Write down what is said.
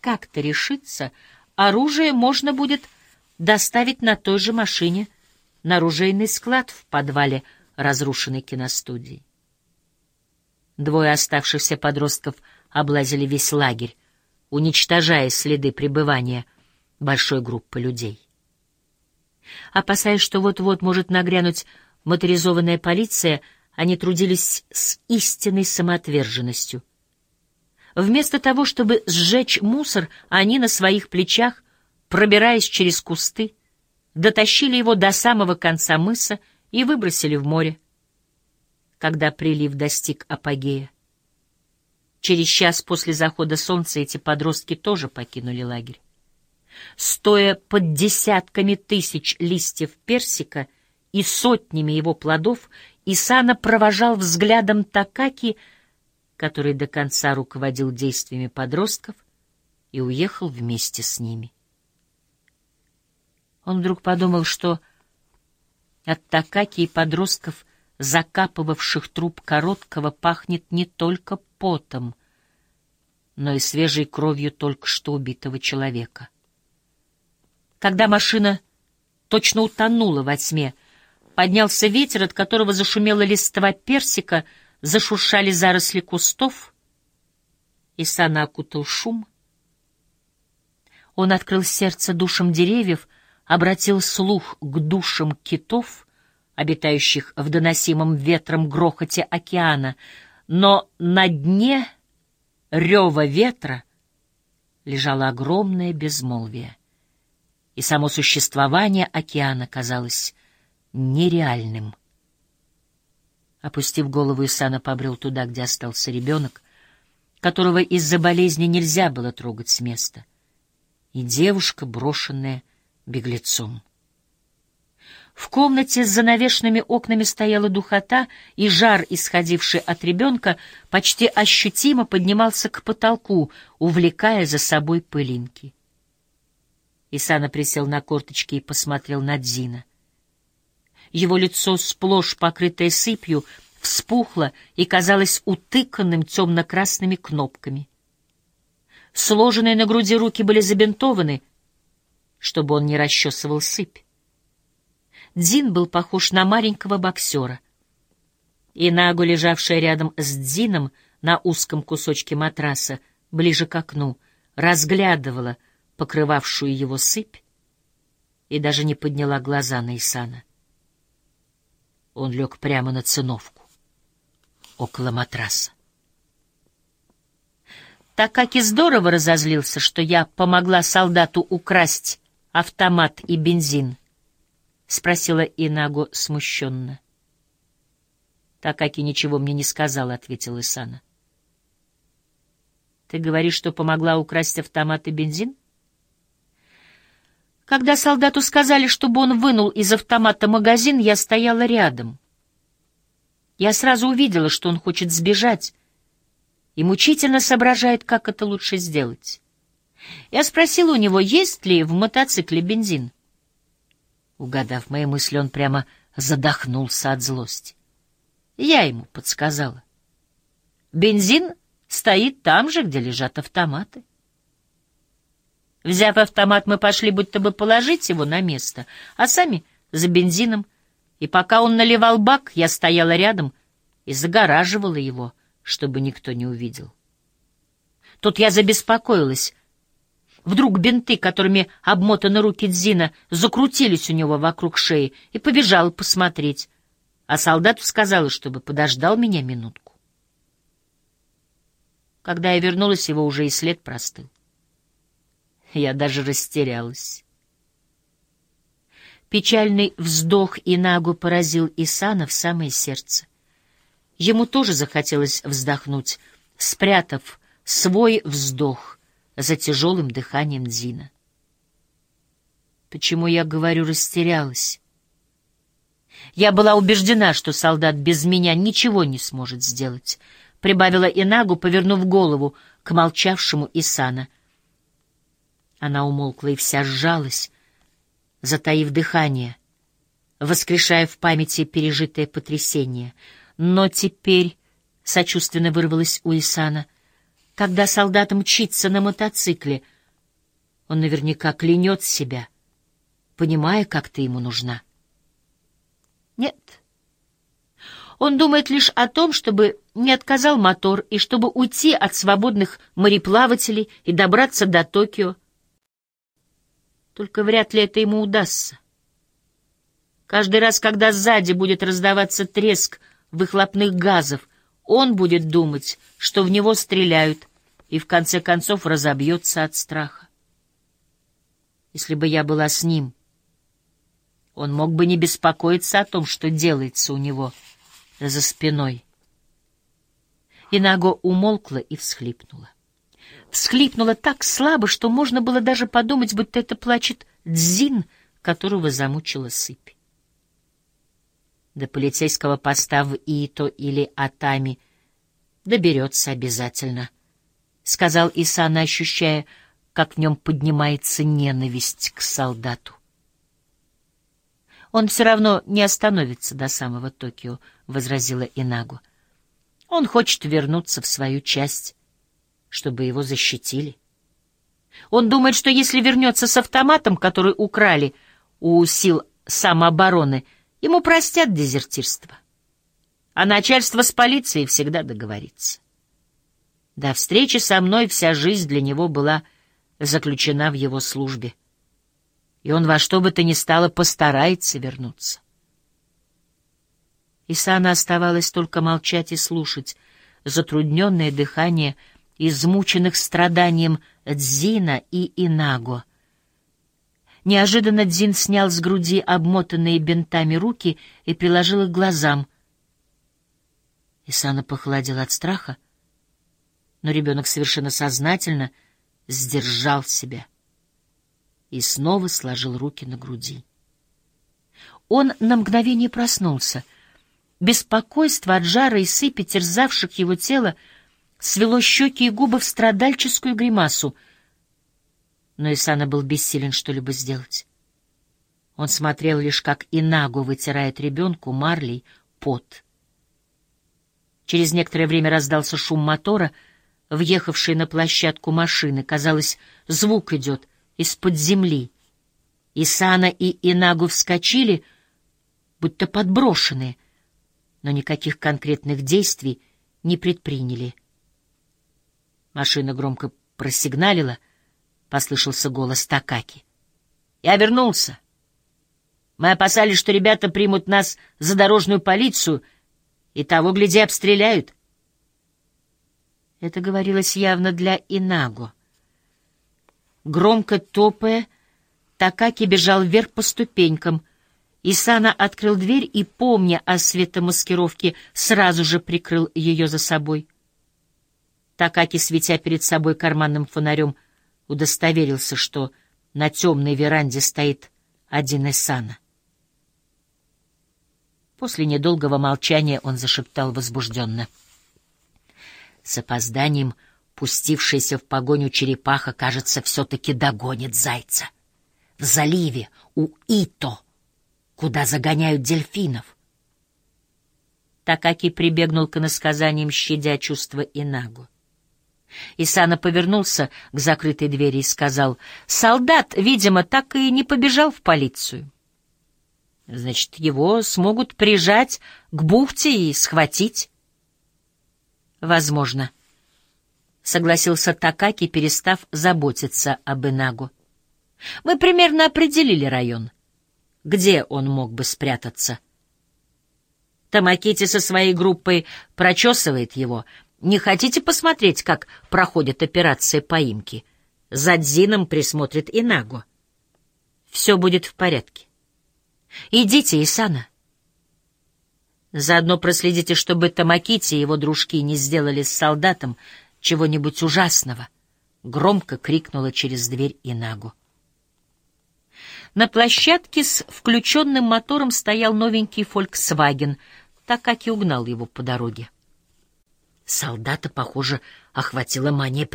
как-то решиться, оружие можно будет доставить на той же машине на оружейный склад в подвале разрушенной киностудии. Двое оставшихся подростков облазили весь лагерь, уничтожая следы пребывания большой группы людей. Опасаясь, что вот-вот может нагрянуть моторизованная полиция, они трудились с истинной самоотверженностью. Вместо того, чтобы сжечь мусор, они на своих плечах, пробираясь через кусты, дотащили его до самого конца мыса и выбросили в море, когда прилив достиг апогея. Через час после захода солнца эти подростки тоже покинули лагерь. Стоя под десятками тысяч листьев персика и сотнями его плодов, Исана провожал взглядом Такаки, который до конца руководил действиями подростков, и уехал вместе с ними. Он вдруг подумал, что от Такаки и подростков, закапывавших труп короткого, пахнет не только потом, но и свежей кровью только что убитого человека. Когда машина точно утонула во тьме, поднялся ветер, от которого зашумела листва персика, зашуршали заросли кустов, и Сана окутал шум. Он открыл сердце душам деревьев, обратил слух к душам китов, обитающих в доносимом ветром грохоте океана, но на дне рева ветра лежало огромное безмолвие и само существование океана казалось нереальным. Опустив голову, Исана побрел туда, где остался ребенок, которого из-за болезни нельзя было трогать с места, и девушка, брошенная беглецом. В комнате с занавешенными окнами стояла духота, и жар, исходивший от ребенка, почти ощутимо поднимался к потолку, увлекая за собой пылинки. Исана присел на корточки и посмотрел на Дзина. Его лицо, сплошь покрытое сыпью, вспухло и казалось утыканным темно-красными кнопками. Сложенные на груди руки были забинтованы, чтобы он не расчесывал сыпь. Дзин был похож на маленького боксера. И Нагу, лежавшая рядом с Дзином на узком кусочке матраса, ближе к окну, разглядывала покрывавшую его сыпь, и даже не подняла глаза на Исана. Он лег прямо на циновку, около матраса. Так как и здорово разозлился, что я помогла солдату украсть автомат и бензин, — спросила Инаго смущенно. Такаки ничего мне не сказал, — ответил Исана. — Ты говоришь, что помогла украсть автомат и бензин? — когда солдату сказали, чтобы он вынул из автомата магазин, я стояла рядом. Я сразу увидела, что он хочет сбежать, и мучительно соображает, как это лучше сделать. Я спросила у него, есть ли в мотоцикле бензин. Угадав мои мысли, он прямо задохнулся от злости. Я ему подсказала. Бензин стоит там же, где лежат автоматы. Взяв автомат, мы пошли будто бы положить его на место, а сами за бензином. И пока он наливал бак, я стояла рядом и загораживала его, чтобы никто не увидел. Тут я забеспокоилась. Вдруг бинты, которыми обмотаны руки Дзина, закрутились у него вокруг шеи, и побежала посмотреть. А солдат сказала, чтобы подождал меня минутку. Когда я вернулась, его уже и след простыл. Я даже растерялась. Печальный вздох Инагу поразил Исана в самое сердце. Ему тоже захотелось вздохнуть, спрятав свой вздох за тяжелым дыханием Дзина. Почему я говорю растерялась? Я была убеждена, что солдат без меня ничего не сможет сделать, прибавила Инагу, повернув голову к молчавшему Исана. Она умолкла и вся сжалась, затаив дыхание, воскрешая в памяти пережитое потрясение. Но теперь, — сочувственно вырвалось у Исана, Когда солдат мчится на мотоцикле, он наверняка клянет себя, понимая, как ты ему нужна. Нет. Он думает лишь о том, чтобы не отказал мотор и чтобы уйти от свободных мореплавателей и добраться до Токио. Только вряд ли это ему удастся. Каждый раз, когда сзади будет раздаваться треск выхлопных газов, он будет думать, что в него стреляют, и в конце концов разобьется от страха. Если бы я была с ним, он мог бы не беспокоиться о том, что делается у него за спиной. Инаго умолкла и всхлипнула. Всхлипнула так слабо, что можно было даже подумать, будто это плачет Дзин, которого замучила сыпь. До полицейского поста в Ито или Атами доберется обязательно, — сказал Исана, ощущая, как в нем поднимается ненависть к солдату. «Он все равно не остановится до самого Токио», — возразила Инагу. «Он хочет вернуться в свою часть, чтобы его защитили. Он думает, что если вернется с автоматом, который украли у сил самообороны, ему простят дезертирство. А начальство с полицией всегда договорится. До встречи со мной вся жизнь для него была заключена в его службе и он во что бы то ни стало постарается вернуться. Исана оставалось только молчать и слушать затрудненное дыхание измученных страданием Дзина и Инаго. Неожиданно Дзин снял с груди обмотанные бинтами руки и приложил их к глазам. Исана похолодел от страха, но ребенок совершенно сознательно сдержал себя — и снова сложил руки на груди. Он на мгновение проснулся. Беспокойство от жара и сыпи, терзавших его тело, свело щеки и губы в страдальческую гримасу. Но Исана был бессилен что-либо сделать. Он смотрел лишь, как Инагу вытирает ребенку марлей пот. Через некоторое время раздался шум мотора, въехавший на площадку машины. Казалось, звук идет — из-под земли. Исана и Инагу вскочили, будто подброшенные, но никаких конкретных действий не предприняли. Машина громко просигналила, послышался голос Такаки. «Я вернулся. Мы опасались, что ребята примут нас за дорожную полицию и того, гляди, обстреляют». Это говорилось явно для Инаго. Громко топая, Такаки бежал вверх по ступенькам. Исана открыл дверь и, помня о светомаскировке, сразу же прикрыл ее за собой. Такаки, светя перед собой карманным фонарем, удостоверился, что на темной веранде стоит один Исана. После недолгого молчания он зашептал возбужденно. С опозданием Пустившаяся в погоню черепаха, кажется, все-таки догонит зайца. В заливе у Ито, куда загоняют дельфинов. Такаки прибегнул к иносказаниям, щадя чувства Инагу. Исана повернулся к закрытой двери и сказал, «Солдат, видимо, так и не побежал в полицию. Значит, его смогут прижать к бухте и схватить?» «Возможно», — согласился Такаки, перестав заботиться об Инагу. «Мы примерно определили район. Где он мог бы спрятаться?» Тамакити со своей группой прочесывает его. Не хотите посмотреть, как проходит операция поимки? За Дзином присмотрит Инагу. Все будет в порядке. Идите, Исана. Заодно проследите, чтобы Тамакити и его дружки не сделали с солдатом чего-нибудь ужасного, — громко крикнула через дверь Инагу. На площадке с включенным мотором стоял новенький «Фольксваген», так как и угнал его по дороге. Солдата, похоже, охватила мания